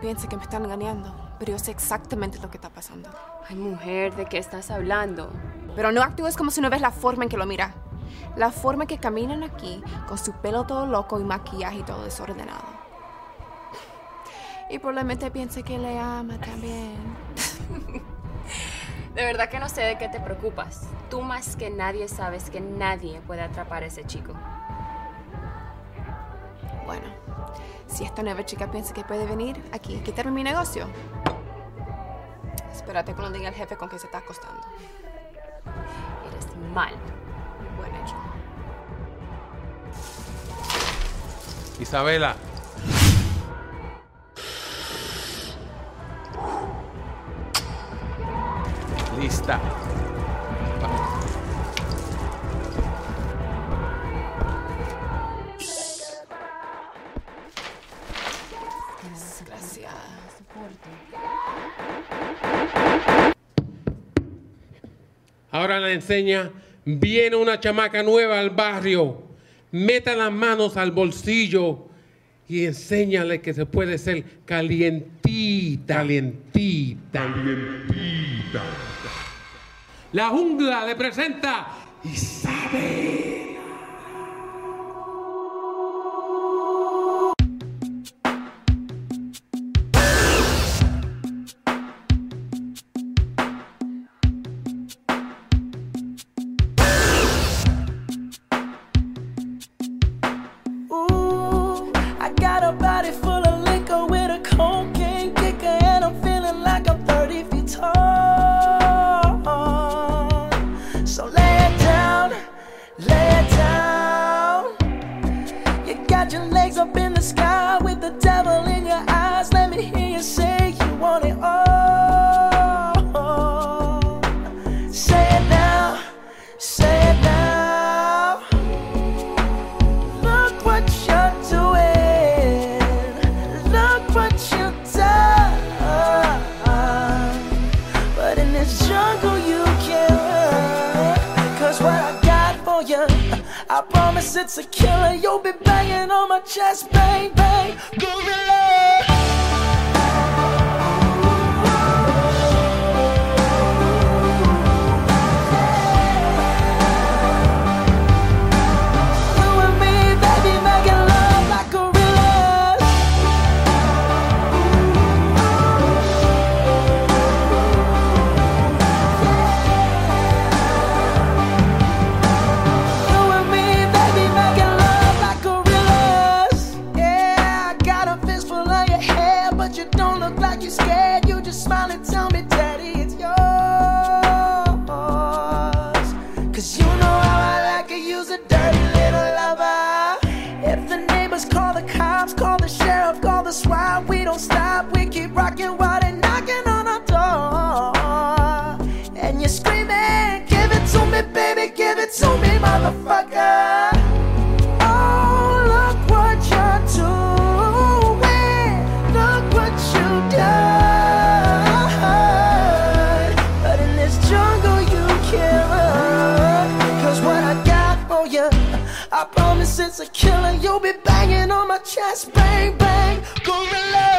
piensa que me están engañando, pero yo sé exactamente lo que está pasando. Ay, mujer, ¿de qué estás hablando? Pero no actúes como si no ves la forma en que lo mira. La forma en que caminan aquí, con su pelo todo loco y maquillaje y todo desordenado. Y probablemente piense que le ama también. De verdad que no sé de qué te preocupas. Tú más que nadie sabes que nadie puede atrapar a ese chico. Bueno, si esta nueva chica piensa que puede venir aquí y quitarme mi negocio, espérate cuando diga el jefe con que se está acostando. Eres mal. Buen hecho. Isabela. Lista. Ahora la enseña. Viene una chamaca nueva al barrio. Meta las manos al bolsillo y enséñale que se puede ser calientita. Calientita. Calientita. La jungla le presenta Isabel. Body full of liquor with a cocaine kicker, and I'm feeling like I'm 30 feet tall. So lay it down, lay it down. You got your legs up in the sky I promise it's a killer. You'll be banging on my chest, bang, bang. Gorilla. You don't look like you're scared. You just smile and tell me, Daddy, it's yours. Cause you know how I like to use a dirty little lover. If the neighbors call the cops, I promise it's a killer. You'll be banging on my chest, bang, bang, gorilla.